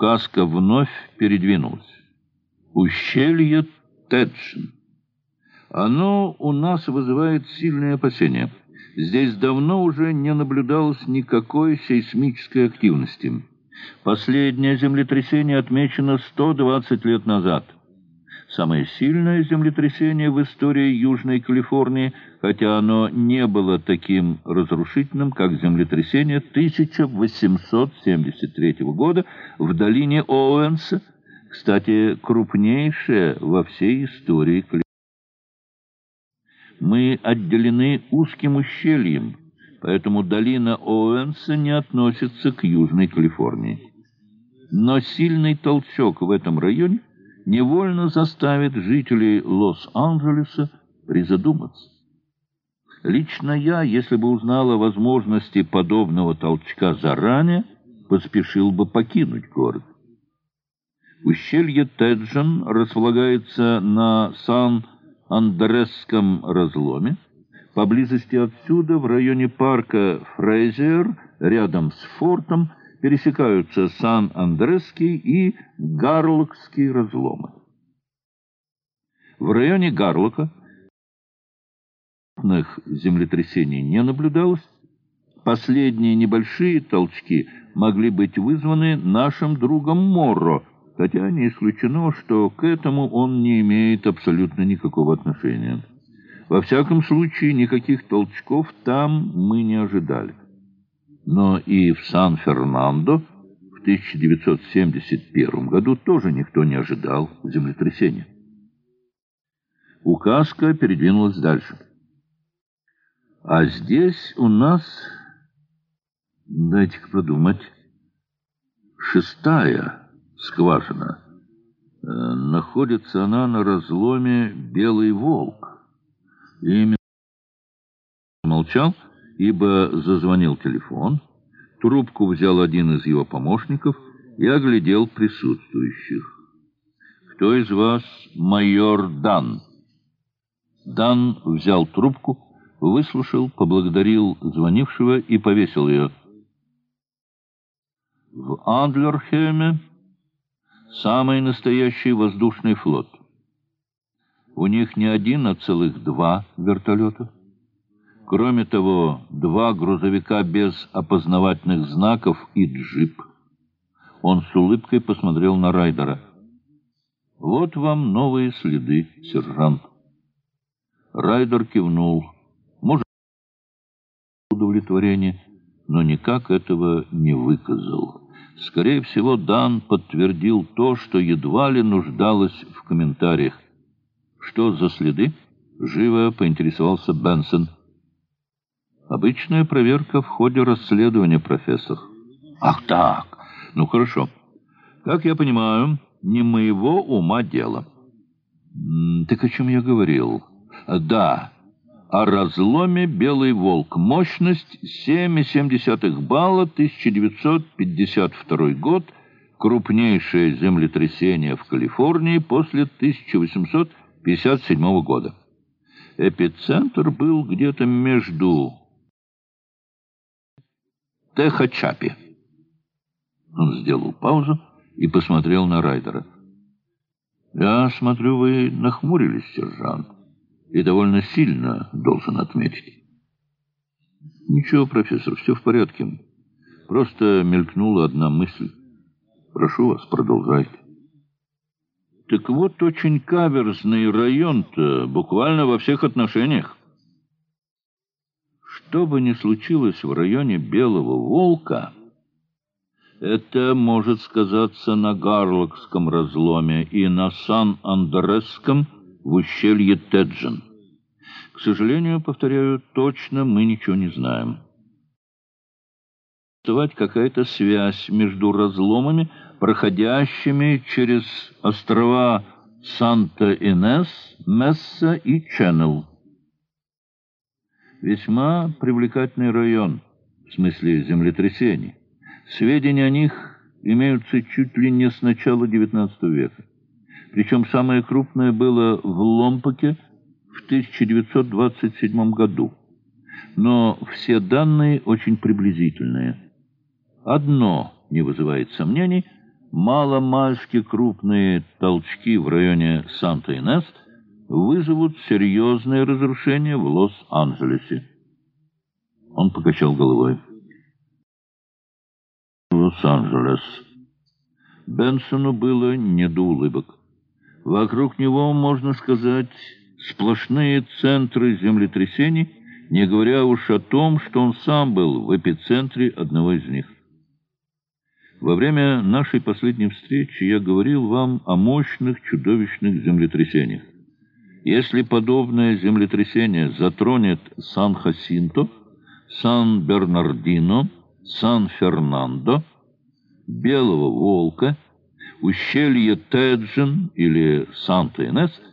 Указка вновь передвинулась. Ущелье Теджин. Оно у нас вызывает сильные опасения. Здесь давно уже не наблюдалось никакой сейсмической активности. Последнее землетрясение отмечено 120 лет назад. Самое сильное землетрясение в истории Южной Калифорнии, хотя оно не было таким разрушительным, как землетрясение 1873 года в долине Оуэнса, кстати, крупнейшее во всей истории Калифорнии. Мы отделены узким ущельем, поэтому долина Оуэнса не относится к Южной Калифорнии. Но сильный толчок в этом районе невольно заставит жителей Лос-Анджелеса призадуматься. Лично я, если бы узнал о возможности подобного толчка заранее, поспешил бы покинуть город. Ущелье Теджан располагается на Сан-Андресском разломе, поблизости отсюда, в районе парка Фрейзер, рядом с фортом, пересекаются Сан-Андресский и Гарлокский разломы. В районе Гарлока землетрясений не наблюдалось. Последние небольшие толчки могли быть вызваны нашим другом Морро, хотя не исключено, что к этому он не имеет абсолютно никакого отношения. Во всяком случае, никаких толчков там мы не ожидали но и в Сан-Фернандо в 1971 году тоже никто не ожидал землетрясения. Указка передвинулась дальше. А здесь у нас, дайте-ка подумать, шестая скважина. Э, находится она на разломе «Белый волк». Именно молчал, ибо зазвонил телефон, трубку взял один из его помощников и оглядел присутствующих. «Кто из вас майор Дан?» Дан взял трубку, выслушал, поблагодарил звонившего и повесил ее. В Андлерхеме самый настоящий воздушный флот. У них не один, а целых два вертолета. Кроме того, два грузовика без опознавательных знаков и джип. Он с улыбкой посмотрел на Райдера. «Вот вам новые следы, сержант». Райдер кивнул. Может, удовлетворение, но никак этого не выказал. Скорее всего, Дан подтвердил то, что едва ли нуждалось в комментариях. «Что за следы?» — живо поинтересовался Бенсон. Обычная проверка в ходе расследования, профессор. Ах так, ну хорошо. Как я понимаю, не моего ума дело. Так о чем я говорил? Да, о разломе «Белый волк». Мощность 7,7 балла, 1952 год. Крупнейшее землетрясение в Калифорнии после 1857 года. Эпицентр был где-то между Техачапи. Он сделал паузу и посмотрел на Райдера. «Я смотрю, вы нахмурились, сержант, и довольно сильно, должен отметить». «Ничего, профессор, все в порядке. Просто мелькнула одна мысль. Прошу вас, продолжайте». «Так вот, очень каверзный район-то, буквально во всех отношениях. Что бы ни случилось в районе Белого Волка, это может сказаться на Гарлокском разломе и на Сан-Андресском в ущелье Теджин. К сожалению, повторяю, точно мы ничего не знаем. Существовать какая-то связь между разломами, проходящими через острова Санта-Инес, Месса и Ченнел весьма привлекательный район, в смысле землетрясений. Сведения о них имеются чуть ли не с начала XIX века. Причем самое крупное было в Ломпаке в 1927 году. Но все данные очень приблизительные. Одно не вызывает сомнений – маломальски крупные толчки в районе Санта-Инес вызовут серьезные разрушения в Лос-Анджелесе. Он покачал головой. Лос-Анджелес. Бенсону было не до улыбок. Вокруг него, можно сказать, сплошные центры землетрясений, не говоря уж о том, что он сам был в эпицентре одного из них. Во время нашей последней встречи я говорил вам о мощных чудовищных землетрясениях. Если подобное землетрясение затронет Сан-Хасинто, Сан-Бернардино, Сан-Фернандо, Белого Волка, ущелье Теджин или Санта-Инес –